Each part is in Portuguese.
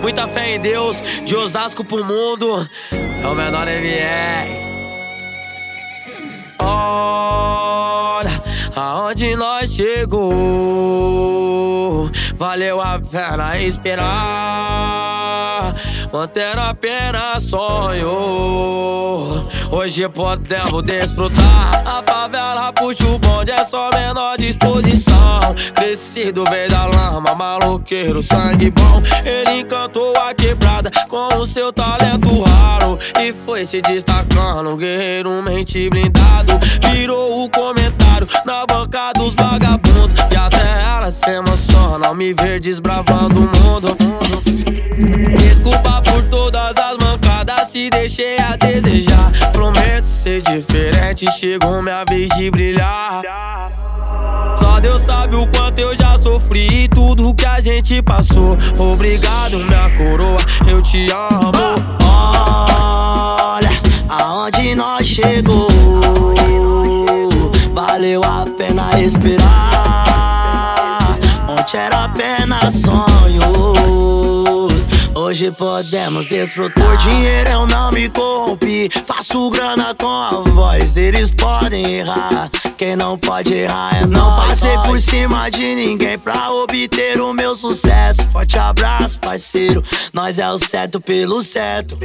muita fé em Deus, de Osasco pro mundo. É o menor MR. Olha aonde nós chegou. Valeu a pena esperar. Manter apenas sonho. Hoje podemos desfrutar. A favela puxa o bonde, é só menor disposição. Crescido veio da lama, maloqueiro, sangue bom. Ele encantou a quebrada com o seu talento raro. E foi se destacando, guerreiro mente blindado. Virou o comentário na banca dos vagabundos. E até ela se emociona ao me ver desbravando o mundo. Desejar. Prometo ser diferente, chegou minha vez de brilhar. Só Deus sabe o quanto eu já sofri e tudo que a gente passou. Obrigado, minha coroa, eu te amo. Olha aonde nós chegou. Valeu a pena esperar. Ontem era apenas sonhos. Hoje podemos desfrutar. Por dinheiro eu não me corrompi. Faço grana com a voz. Eles podem errar. Quem não pode errar é não passei por cima de ninguém pra obter o meu sucesso. Forte abraço, parceiro. Nós é o certo pelo certo.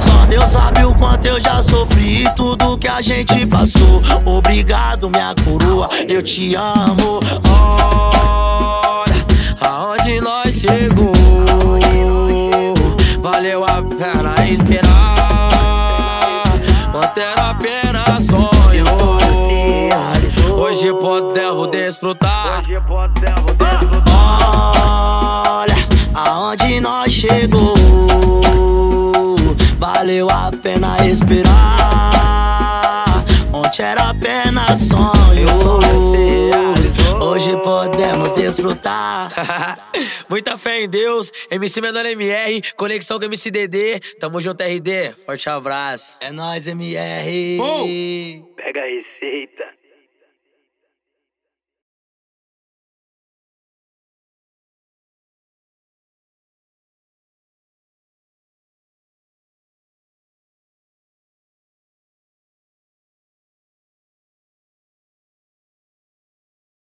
Só Deus sabe o quanto eu já sofri e tudo que a gente passou. Obrigado, minha coroa, eu te amo. Olha a pena esperar. Manter apenas sonho. Hoje podemos desfrutar. Olha aonde nós chegou. Valeu a pena esperar. Ontem era apenas sonhos. Desfrutar. Muita fé em Deus, MC Menor MR, conexão com MC DD. Tamo junto, RD. Forte abraço. É nóis, MR. Uh! Pega receita.